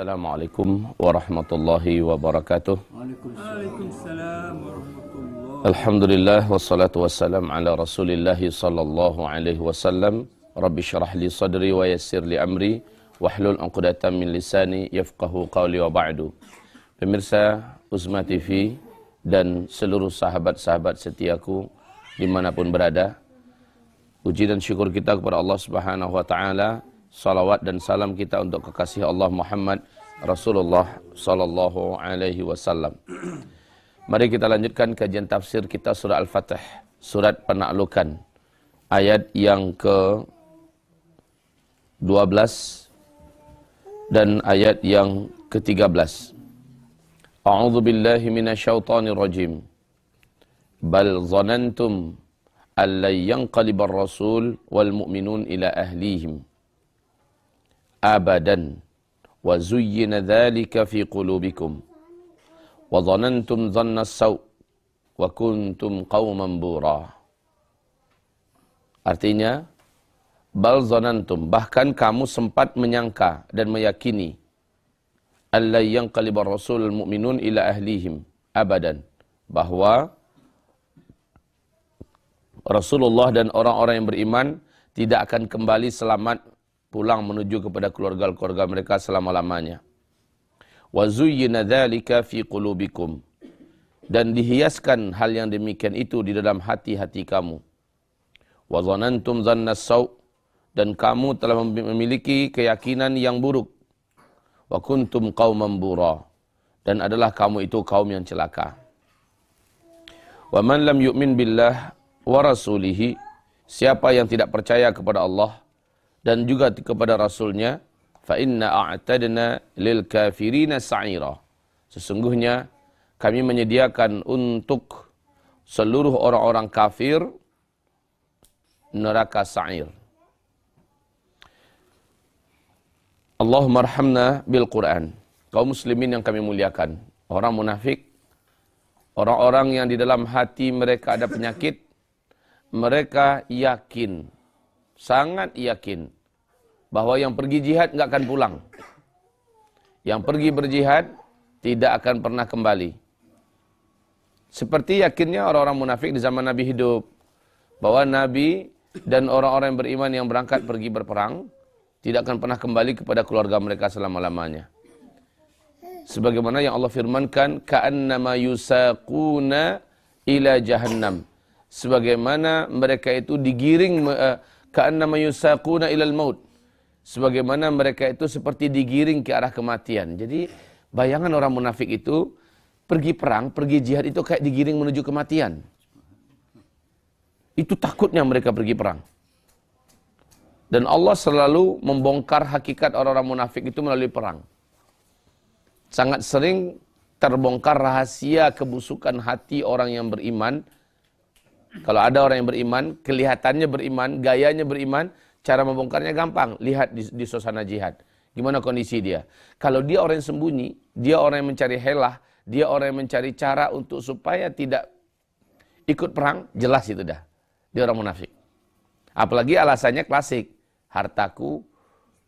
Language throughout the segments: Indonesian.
Assalamualaikum warahmatullahi wabarakatuh. Waalaikumsalam warahmatullahi Alhamdulillah wassalatu wassalam ala Rasulillah sallallahu alaihi wasallam. Rabbi syrah li sadri wa yassir li amri wahlul 'uqdatam min lisani yafqahu qawli wa ba'du. Pemirsa Uzma TV dan seluruh sahabat-sahabat setiaku di mana pun berada, puji dan syukur kita kepada Allah Subhanahu wa taala salawat dan salam kita untuk kekasih Allah Muhammad Rasulullah sallallahu alaihi wasallam. Mari kita lanjutkan kajian tafsir kita surah Al-Fatih, surat penaklukan. Ayat yang ke 12 dan ayat yang ke-13. A'udzu billahi minasyaitonir rajim. Bal zanantum an yanqalibar rasul wal mu'minun ila ahlihim abadan wa zuyyina dhalika fi qulubikum wa dhanantum dhanna saw wa kuntum qauman bura artinya bal zanantum bahkan kamu sempat menyangka dan meyakini alla yanqalibar rasul mu'minun ila ahlihim abadan bahwa Rasulullah dan orang-orang yang beriman tidak akan kembali selamat pulang menuju kepada keluarga-keluarga mereka selama-lamanya. Wa zuyyina dzalika fi qulubikum. Dan dihiaskan hal yang demikian itu di dalam hati-hati kamu. Wa dhanantum dhanna dan kamu telah memiliki keyakinan yang buruk. Wa kuntum qauman bura dan adalah kamu itu kaum yang celaka. Wa man lam yu'min billah wa rasulihi siapa yang tidak percaya kepada Allah dan juga kepada Rasulnya fa inna a'tadna lil kafirina sa'ira. Sesungguhnya kami menyediakan untuk seluruh orang-orang kafir neraka sa'ir. Allahumma arhamna bil Quran. Kaum muslimin yang kami muliakan orang munafik orang-orang yang di dalam hati mereka ada penyakit mereka yakin sangat yakin bahwa yang pergi jihad nggak akan pulang. Yang pergi berjihad tidak akan pernah kembali. Seperti yakinnya orang-orang munafik di zaman Nabi hidup bahwa Nabi dan orang-orang yang beriman yang berangkat pergi berperang tidak akan pernah kembali kepada keluarga mereka selama-lamanya. Sebagaimana yang Allah firmankan, ka'annama yusaquna ila jahannam. Sebagaimana mereka itu digiring uh, ka'annama yusaquna ilal maut. Sebagaimana mereka itu seperti digiring ke arah kematian. Jadi bayangan orang munafik itu pergi perang, pergi jihad itu kayak digiring menuju kematian. Itu takutnya mereka pergi perang. Dan Allah selalu membongkar hakikat orang-orang munafik itu melalui perang. Sangat sering terbongkar rahasia kebusukan hati orang yang beriman kalau ada orang yang beriman, kelihatannya beriman, gayanya beriman, cara membongkarnya gampang. Lihat di, di suasana jihad. Gimana kondisi dia. Kalau dia orang yang sembunyi, dia orang yang mencari helah, dia orang yang mencari cara untuk supaya tidak ikut perang, jelas itu dah. Dia orang munafik. Apalagi alasannya klasik. Hartaku,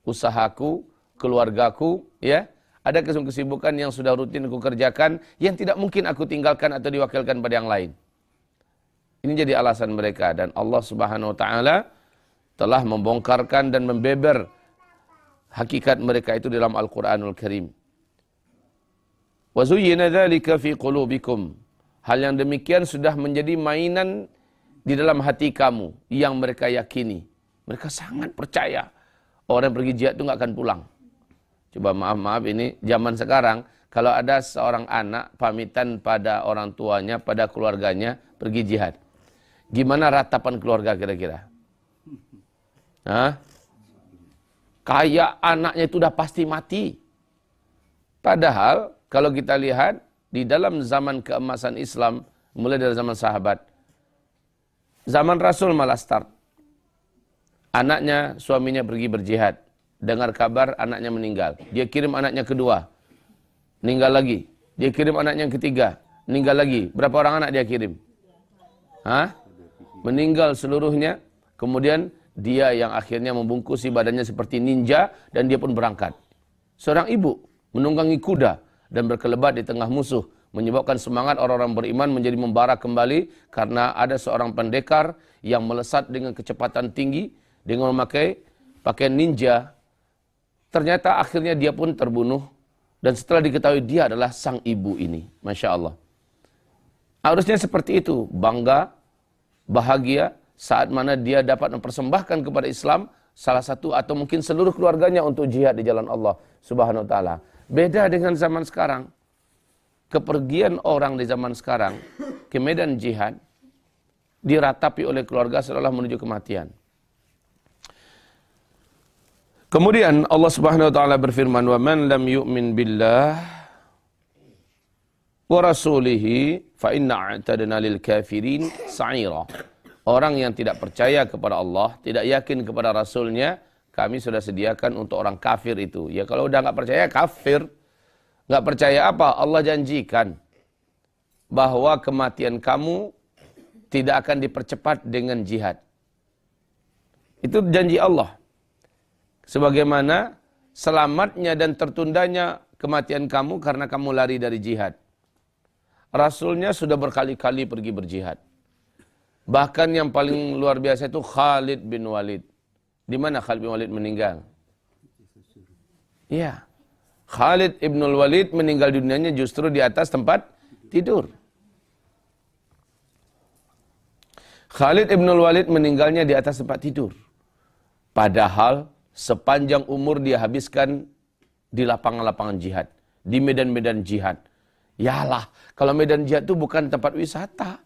usahaku, keluargaku, ya. Ada kesibukan yang sudah rutin aku kerjakan, yang tidak mungkin aku tinggalkan atau diwakilkan pada yang lain. Ini jadi alasan mereka dan Allah Subhanahu wa taala telah membongkarkan dan membeber hakikat mereka itu dalam Al-Qur'anul Karim. Wa dzalika fi qulubikum. Hal yang demikian sudah menjadi mainan di dalam hati kamu yang mereka yakini. Mereka sangat percaya orang yang pergi jihad itu nggak akan pulang. Coba maaf-maaf ini zaman sekarang kalau ada seorang anak pamitan pada orang tuanya, pada keluarganya pergi jihad. Gimana ratapan keluarga kira-kira? Hah? Kayak anaknya itu udah pasti mati. Padahal kalau kita lihat di dalam zaman keemasan Islam, mulai dari zaman sahabat, zaman Rasul malah start. Anaknya, suaminya pergi berjihad. Dengar kabar anaknya meninggal. Dia kirim anaknya kedua. Meninggal lagi. Dia kirim anaknya yang ketiga. Meninggal lagi. Berapa orang anak dia kirim? Hah? Meninggal seluruhnya, kemudian dia yang akhirnya membungkusi badannya seperti ninja dan dia pun berangkat. Seorang ibu menunggangi kuda dan berkelebat di tengah musuh, menyebabkan semangat orang-orang beriman menjadi membara kembali karena ada seorang pendekar yang melesat dengan kecepatan tinggi dengan memakai pakaian ninja. Ternyata akhirnya dia pun terbunuh dan setelah diketahui dia adalah sang ibu ini. Masya Allah. Harusnya seperti itu, bangga, bahagia saat mana dia dapat mempersembahkan kepada Islam salah satu atau mungkin seluruh keluarganya untuk jihad di jalan Allah Subhanahu wa taala. Beda dengan zaman sekarang. Kepergian orang di zaman sekarang ke medan jihad diratapi oleh keluarga seolah menuju kematian. Kemudian Allah Subhanahu wa taala berfirman, "Wa man lam yu'min billah wa rasulihi fa inna a'tadna lil kafirin sa'ira." Orang yang tidak percaya kepada Allah, tidak yakin kepada Rasulnya, kami sudah sediakan untuk orang kafir itu. Ya kalau udah nggak percaya, kafir. Nggak percaya apa? Allah janjikan bahwa kematian kamu tidak akan dipercepat dengan jihad. Itu janji Allah. Sebagaimana selamatnya dan tertundanya kematian kamu karena kamu lari dari jihad. Rasulnya sudah berkali-kali pergi berjihad. Bahkan yang paling luar biasa itu Khalid bin Walid. Di mana Khalid bin Walid meninggal? Iya. Khalid bin Walid meninggal dunianya justru di atas tempat tidur. Khalid bin Walid meninggalnya di atas tempat tidur. Padahal sepanjang umur dia habiskan di lapangan-lapangan jihad, di medan-medan jihad. Yalah, kalau medan jihad itu bukan tempat wisata.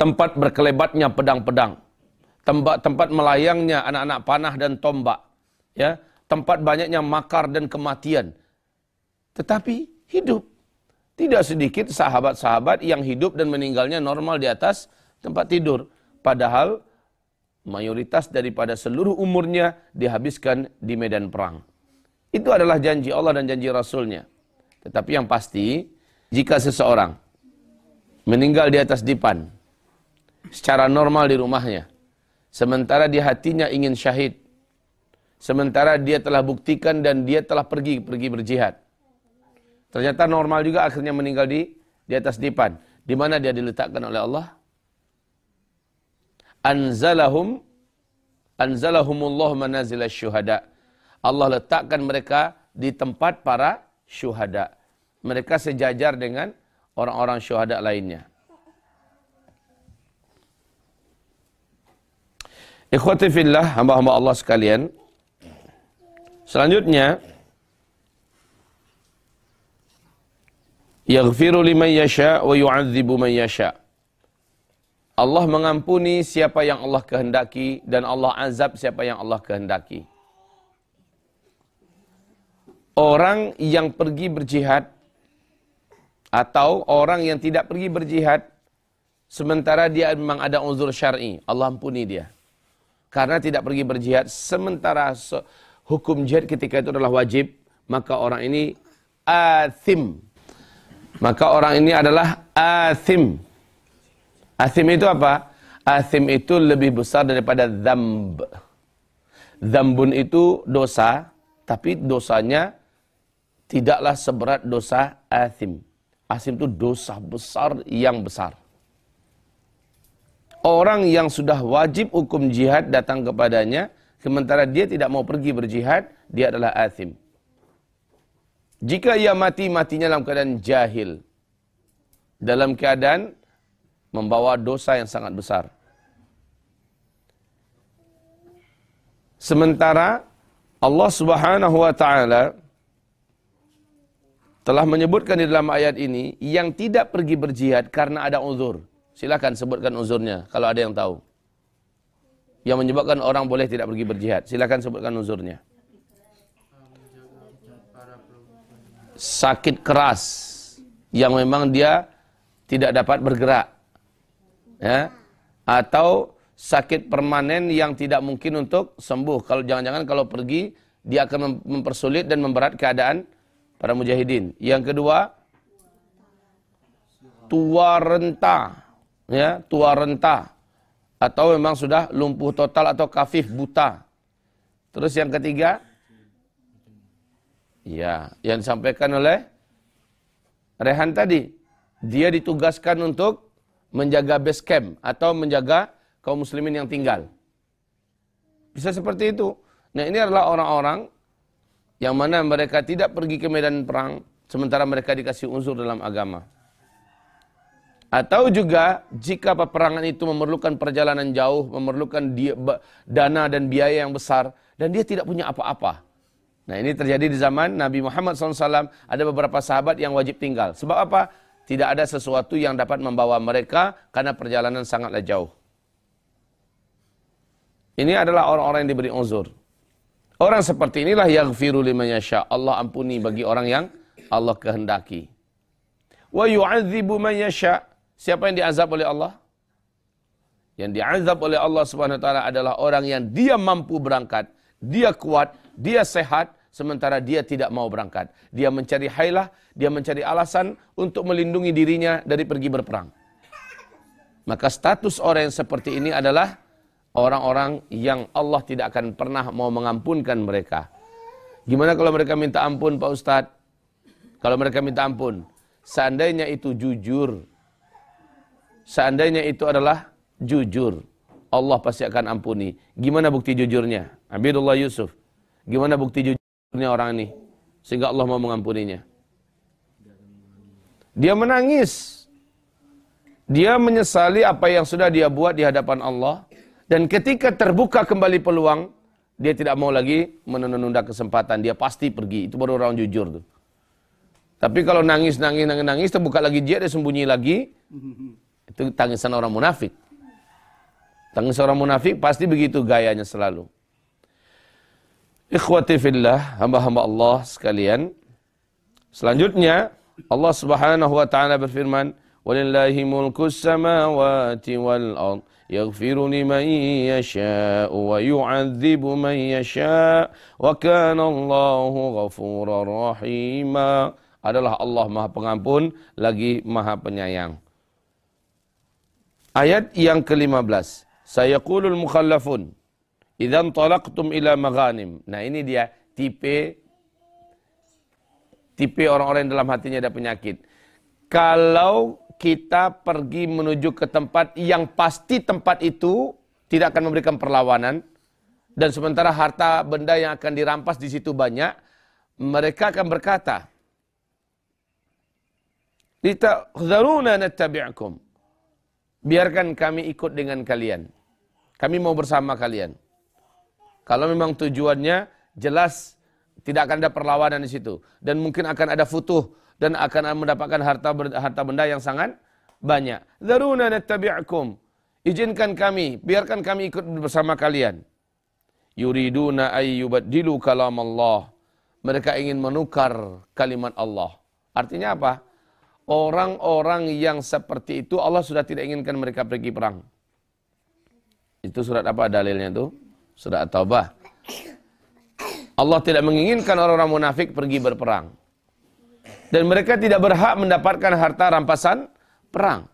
Tempat berkelebatnya pedang-pedang. Tempat tempat melayangnya anak-anak panah dan tombak. Ya, tempat banyaknya makar dan kematian. Tetapi hidup. Tidak sedikit sahabat-sahabat yang hidup dan meninggalnya normal di atas tempat tidur. Padahal mayoritas daripada seluruh umurnya dihabiskan di medan perang. Itu adalah janji Allah dan janji Rasulnya. Tetapi yang pasti, jika seseorang meninggal di atas dipan, secara normal di rumahnya, sementara di hatinya ingin syahid, sementara dia telah buktikan dan dia telah pergi pergi berjihad. Ternyata normal juga akhirnya meninggal di di atas dipan. Di mana dia diletakkan oleh Allah? anzalahum anzalahumullah manazil syuhada. Allah letakkan mereka di tempat para syuhada. Mereka sejajar dengan orang-orang syuhada lainnya. Ikhwati fillah, hamba-hamba Allah sekalian. Selanjutnya, yaghfiru liman yasha wa yu'adzibu man yasha. Allah mengampuni siapa yang Allah kehendaki dan Allah azab siapa yang Allah kehendaki. Orang yang pergi berjihad atau orang yang tidak pergi berjihad sementara dia memang ada uzur syar'i, Allah ampuni dia. Karena tidak pergi berjihad sementara hukum jihad ketika itu adalah wajib, maka orang ini athim. Maka orang ini adalah athim Asim itu apa? Asim itu lebih besar daripada zamb. Zambun itu dosa, tapi dosanya tidaklah seberat dosa asim. Asim itu dosa besar yang besar. Orang yang sudah wajib hukum jihad datang kepadanya, sementara dia tidak mau pergi berjihad, dia adalah asim. Jika ia mati, matinya dalam keadaan jahil. Dalam keadaan membawa dosa yang sangat besar. Sementara Allah Subhanahu wa taala telah menyebutkan di dalam ayat ini yang tidak pergi berjihad karena ada uzur. Silakan sebutkan uzurnya kalau ada yang tahu. Yang menyebabkan orang boleh tidak pergi berjihad. Silakan sebutkan uzurnya. Sakit keras yang memang dia tidak dapat bergerak ya atau sakit permanen yang tidak mungkin untuk sembuh. Kalau jangan-jangan kalau pergi dia akan mempersulit dan memberat keadaan para mujahidin. Yang kedua, tua renta, ya, tua renta atau memang sudah lumpuh total atau kafif buta. Terus yang ketiga, Ya, yang disampaikan oleh Rehan tadi. Dia ditugaskan untuk menjaga base camp atau menjaga kaum muslimin yang tinggal. Bisa seperti itu. Nah ini adalah orang-orang yang mana mereka tidak pergi ke medan perang sementara mereka dikasih unsur dalam agama. Atau juga jika peperangan itu memerlukan perjalanan jauh, memerlukan dia, dana dan biaya yang besar, dan dia tidak punya apa-apa. Nah ini terjadi di zaman Nabi Muhammad SAW, ada beberapa sahabat yang wajib tinggal. Sebab apa? Tidak ada sesuatu yang dapat membawa mereka karena perjalanan sangatlah jauh. Ini adalah orang-orang yang diberi uzur. Orang seperti inilah yaghfiru liman yasha. Allah ampuni bagi orang yang Allah kehendaki. Wa yu'adzibu man yasha. Siapa yang diazab oleh Allah? Yang diazab oleh Allah Subhanahu wa taala adalah orang yang dia mampu berangkat, dia kuat, dia sehat sementara dia tidak mau berangkat. Dia mencari hailah, dia mencari alasan untuk melindungi dirinya dari pergi berperang. Maka status orang yang seperti ini adalah orang-orang yang Allah tidak akan pernah mau mengampunkan mereka. Gimana kalau mereka minta ampun Pak Ustadz? Kalau mereka minta ampun, seandainya itu jujur, Seandainya itu adalah jujur, Allah pasti akan ampuni. Gimana bukti jujurnya? Abidullah Yusuf. Gimana bukti jujurnya orang ini? Sehingga Allah mau mengampuninya. Dia menangis. Dia menyesali apa yang sudah dia buat di hadapan Allah. Dan ketika terbuka kembali peluang, dia tidak mau lagi menunda kesempatan. Dia pasti pergi. Itu baru orang jujur tuh. Tapi kalau nangis, nangis, nangis, nangis, terbuka lagi dia, dia sembunyi lagi. Itu tangisan orang munafik. Tangisan orang munafik pasti begitu gayanya selalu. Ikhwati fillah, hamba-hamba Allah sekalian. Selanjutnya, Allah Subhanahu wa taala berfirman, "Walillahi mulku samawati wal ard, yaghfiru liman yasha'u wa yu'adzibu man yasha' wa kana Allahu ghafurar rahima." Adalah Allah Maha Pengampun lagi Maha Penyayang. Ayat yang ke-15. Sayaqulul mukhallafun. Idzan talaqtum ila maghanim. Nah ini dia tipe tipe orang-orang yang dalam hatinya ada penyakit. Kalau kita pergi menuju ke tempat yang pasti tempat itu tidak akan memberikan perlawanan dan sementara harta benda yang akan dirampas di situ banyak, mereka akan berkata, "Litahdzaruna nattabi'akum." biarkan kami ikut dengan kalian. Kami mau bersama kalian. Kalau memang tujuannya jelas tidak akan ada perlawanan di situ dan mungkin akan ada futuh dan akan mendapatkan harta harta benda yang sangat banyak. Daruna nattabi'akum. Izinkan kami, biarkan kami ikut bersama kalian. Yuriduna ayyubaddilu kalam Allah. Mereka ingin menukar kalimat Allah. Artinya apa? orang-orang yang seperti itu Allah sudah tidak inginkan mereka pergi perang. Itu surat apa dalilnya itu? Surat At-Taubah. Allah tidak menginginkan orang-orang munafik pergi berperang. Dan mereka tidak berhak mendapatkan harta rampasan perang.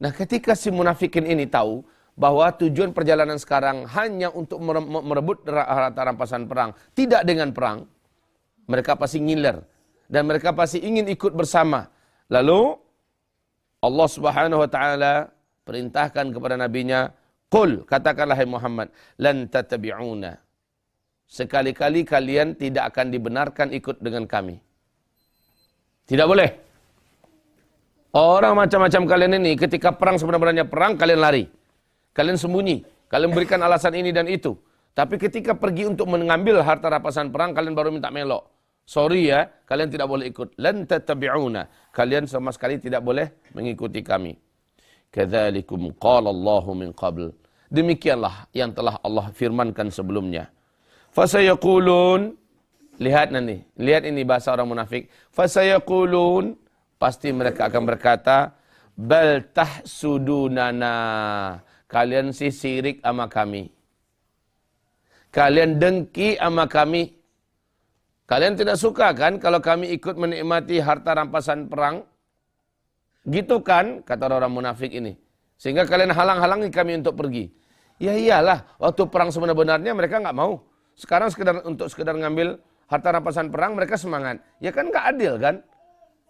Nah ketika si munafikin ini tahu bahwa tujuan perjalanan sekarang hanya untuk merebut harta rampasan perang. Tidak dengan perang. Mereka pasti ngiler. Dan mereka pasti ingin ikut bersama Lalu Allah Subhanahu wa taala perintahkan kepada nabinya, "Qul," katakanlah hai Muhammad, "lan tattabi'una." Sekali-kali kalian tidak akan dibenarkan ikut dengan kami. Tidak boleh. Orang macam-macam kalian ini ketika perang sebenarnya perang kalian lari. Kalian sembunyi, kalian berikan alasan ini dan itu. Tapi ketika pergi untuk mengambil harta rapasan perang kalian baru minta melok. Sorry ya, kalian tidak boleh ikut. Lan tattabi'una. Kalian sama sekali tidak boleh mengikuti kami. Kadzalikum qala Allahu min qabl. Demikianlah yang telah Allah firmankan sebelumnya. Fasayaqulun lihat nanti, lihat ini bahasa orang munafik. Fasayaqulun pasti mereka akan berkata bal tahsudunana. Kalian sih sirik sama kami. Kalian dengki sama kami Kalian tidak suka kan kalau kami ikut menikmati harta rampasan perang? Gitu kan, kata orang munafik ini. Sehingga kalian halang-halangi kami untuk pergi. Ya iyalah, waktu perang sebenarnya mereka nggak mau. Sekarang sekedar untuk sekedar ngambil harta rampasan perang, mereka semangat. Ya kan nggak adil kan?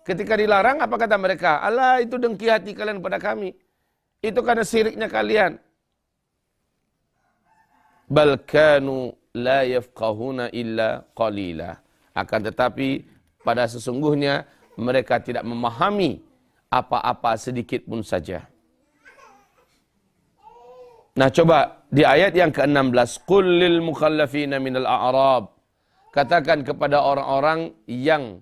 Ketika dilarang, apa kata mereka? Allah itu dengki hati kalian pada kami. Itu karena siriknya kalian. Balkanu la yafqahuna illa qalila. Akan tetapi pada sesungguhnya mereka tidak memahami apa-apa sedikit pun saja. Nah coba di ayat yang ke-16 Qul lil mukhallafina minal a'rab Katakan kepada orang-orang yang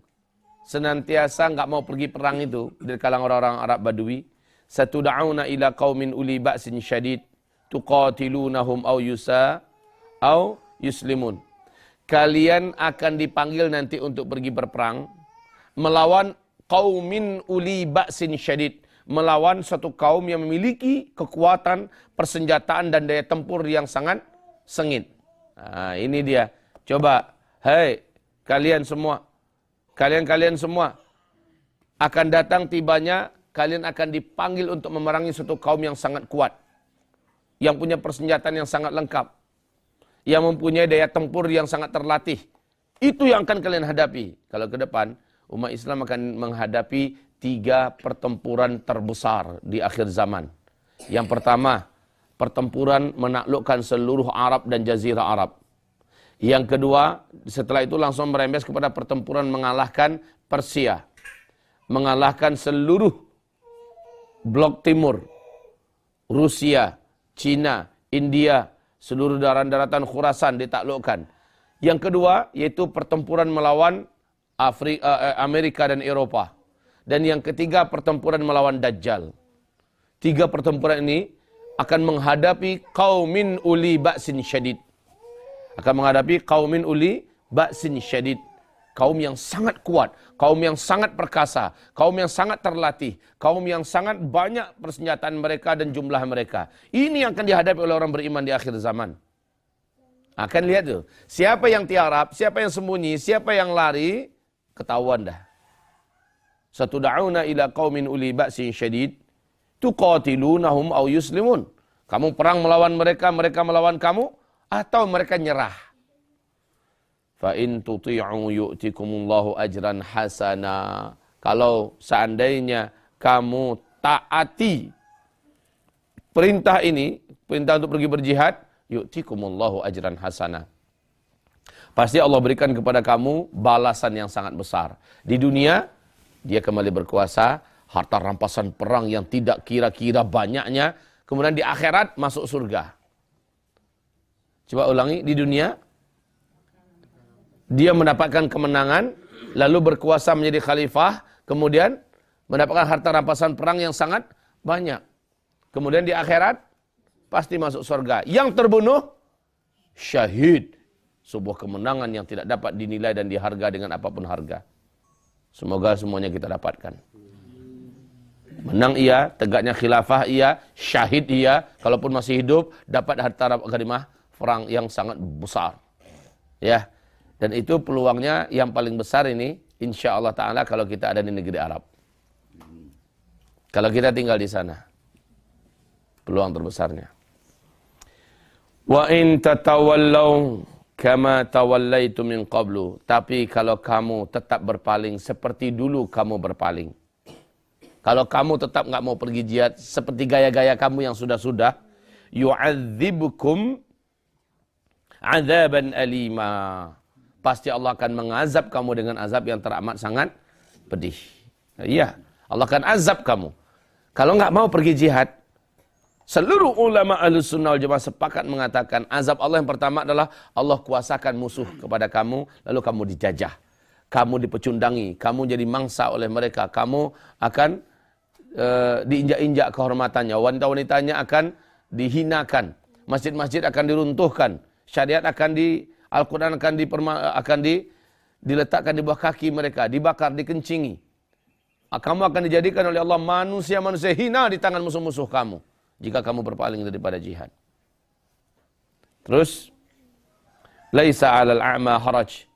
senantiasa enggak mau pergi perang itu dari kalangan orang-orang Arab Badui satud'auna ila qaumin uli ba'sin syadid tuqatilunahum aw yusa aw yuslimun Kalian akan dipanggil nanti untuk pergi berperang melawan qaumin uli ba'sin syadid melawan suatu kaum yang memiliki kekuatan persenjataan dan daya tempur yang sangat sengit. Nah, ini dia. Coba, hei kalian semua, kalian-kalian semua akan datang tibanya, kalian akan dipanggil untuk memerangi suatu kaum yang sangat kuat. Yang punya persenjataan yang sangat lengkap. Yang mempunyai daya tempur yang sangat terlatih. Itu yang akan kalian hadapi. Kalau ke depan, umat Islam akan menghadapi tiga pertempuran terbesar di akhir zaman. Yang pertama, pertempuran menaklukkan seluruh Arab dan Jazirah Arab. Yang kedua, setelah itu langsung merembes kepada pertempuran mengalahkan Persia. Mengalahkan seluruh blok timur. Rusia, Cina, India, seluruh daratan-daratan Khurasan ditaklukkan. Yang kedua, yaitu pertempuran melawan Afrika, eh, Amerika dan Eropa dan yang ketiga pertempuran melawan Dajjal. Tiga pertempuran ini akan menghadapi kaumin uli ba'sin syadid. Akan menghadapi kaumin uli ba'sin syadid. Kaum yang sangat kuat, kaum yang sangat perkasa, kaum yang sangat terlatih, kaum yang sangat banyak persenjataan mereka dan jumlah mereka. Ini yang akan dihadapi oleh orang beriman di akhir zaman. Akan lihat tuh, siapa yang tiarap, siapa yang sembunyi, siapa yang lari, ketahuan dah. Satuda'una ila qaumin uli ba'sin syadid tuqatilunahum aw yuslimun. Kamu perang melawan mereka, mereka melawan kamu atau mereka nyerah. Fa in tuti'u yu'tikumullahu ajran hasana. Kalau seandainya kamu taati perintah ini, perintah untuk pergi berjihad, yu'tikumullahu ajran hasana. Pasti Allah berikan kepada kamu balasan yang sangat besar. Di dunia, dia kembali berkuasa, harta rampasan perang yang tidak kira-kira banyaknya, kemudian di akhirat masuk surga. Coba ulangi, di dunia dia mendapatkan kemenangan, lalu berkuasa menjadi khalifah, kemudian mendapatkan harta rampasan perang yang sangat banyak. Kemudian di akhirat pasti masuk surga. Yang terbunuh syahid. Sebuah kemenangan yang tidak dapat dinilai dan diharga dengan apa pun harga. Semoga semuanya kita dapatkan. Menang ia, tegaknya khilafah ia, syahid ia, kalaupun masih hidup, dapat harta ghanimah perang yang sangat besar. Ya. Dan itu peluangnya yang paling besar ini, insya Allah Ta'ala kalau kita ada di negeri Arab. Kalau kita tinggal di sana. Peluang terbesarnya. Wa in tatawallaw kama tawallaitu min qablu tapi kalau kamu tetap berpaling seperti dulu kamu berpaling kalau kamu tetap nggak mau pergi jihad seperti gaya-gaya kamu yang sudah-sudah yu'adzibukum azaban alima. Pasti Allah akan mengazab kamu dengan azab yang teramat sangat pedih. Iya Allah akan azab kamu. Kalau nggak mau pergi jihad Seluruh ulama ahli sunnah jemaah sepakat mengatakan azab Allah yang pertama adalah Allah kuasakan musuh kepada kamu, lalu kamu dijajah. Kamu dipecundangi, kamu jadi mangsa oleh mereka, kamu akan uh, diinjak-injak kehormatannya, wanita-wanitanya akan dihinakan, masjid-masjid akan diruntuhkan, syariat akan di Al-Quran akan, diperma, akan di, diletakkan di bawah kaki mereka, dibakar, dikencingi. Kamu akan dijadikan oleh Allah manusia-manusia hina di tangan musuh-musuh kamu jika kamu berpaling daripada jihad. Terus laisa 'alal a'ma haraj.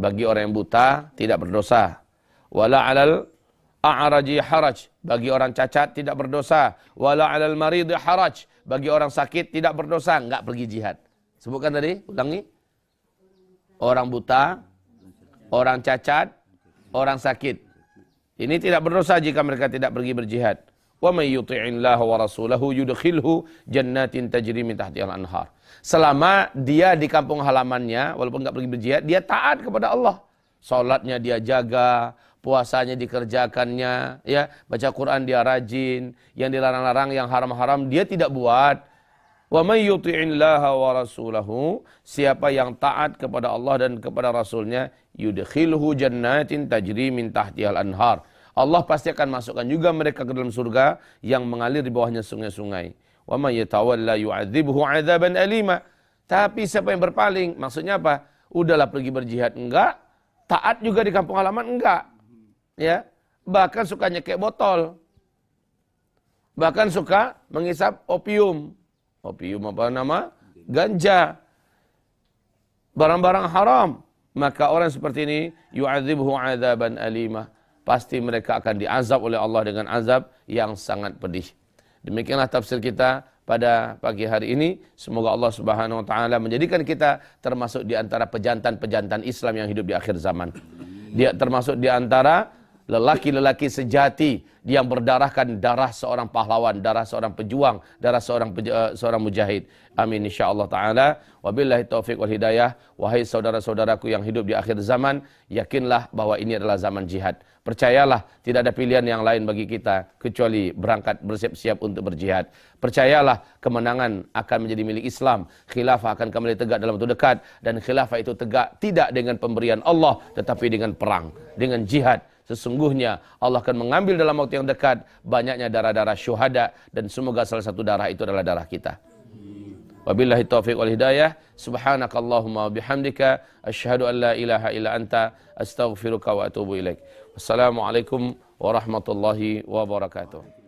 Bagi orang yang buta tidak berdosa. Wala 'alal a'raji haraj. Bagi orang cacat tidak berdosa. Wala 'alal marid haraj. Bagi orang sakit tidak berdosa, enggak pergi jihad. Sebutkan tadi, ulangi. Orang buta orang cacat, orang sakit. Ini tidak berdosa jika mereka tidak pergi berjihad. Wa may yuti'illah wa rasulahu yudkhilhu jannatin tajri min al-anhar. Selama dia di kampung halamannya walaupun enggak pergi berjihad, dia taat kepada Allah. Salatnya dia jaga, puasanya dikerjakannya, ya, baca Quran dia rajin, yang dilarang-larang, yang haram-haram dia tidak buat. Wa may yuti'illaha wa rasulahu, siapa yang taat kepada Allah dan kepada Rasulnya, yudkhilhu jannatin tajri min tahtihal anhar. Allah pasti akan masukkan juga mereka ke dalam surga yang mengalir di bawahnya sungai-sungai. Wa may yatawalla yu'adzibhu 'adzaban alima. Tapi siapa yang berpaling, maksudnya apa? Udahlah pergi berjihad enggak, taat juga di kampung halaman enggak. Ya. Bahkan suka nyekek botol. Bahkan suka mengisap opium. Opium apa nama? Ganja. Barang-barang haram. Maka orang seperti ini yu'adzibhu 'adzaban alimah pasti mereka akan diazab oleh Allah dengan azab yang sangat pedih. Demikianlah tafsir kita pada pagi hari ini. Semoga Allah Subhanahu wa taala menjadikan kita termasuk di antara pejantan-pejantan Islam yang hidup di akhir zaman. Dia termasuk di antara lelaki-lelaki sejati yang berdarahkan darah seorang pahlawan, darah seorang pejuang, darah seorang uh, seorang mujahid. Amin insyaallah taala. Wabillahi taufik wal hidayah. Wahai saudara-saudaraku yang hidup di akhir zaman, yakinlah bahwa ini adalah zaman jihad. Percayalah, tidak ada pilihan yang lain bagi kita kecuali berangkat bersiap-siap untuk berjihad. Percayalah, kemenangan akan menjadi milik Islam. Khilafah akan kembali tegak dalam waktu dekat dan khilafah itu tegak tidak dengan pemberian Allah tetapi dengan perang, dengan jihad Sesungguhnya Allah akan mengambil dalam waktu yang dekat banyaknya darah-darah syuhada dan semoga salah satu darah itu adalah darah kita. Wabillahi taufiq wal hidayah. Subhanakallahumma bihamdika asyhadu an la ilaha illa anta astaghfiruka wa atubu ilaik. Wassalamualaikum warahmatullahi wabarakatuh.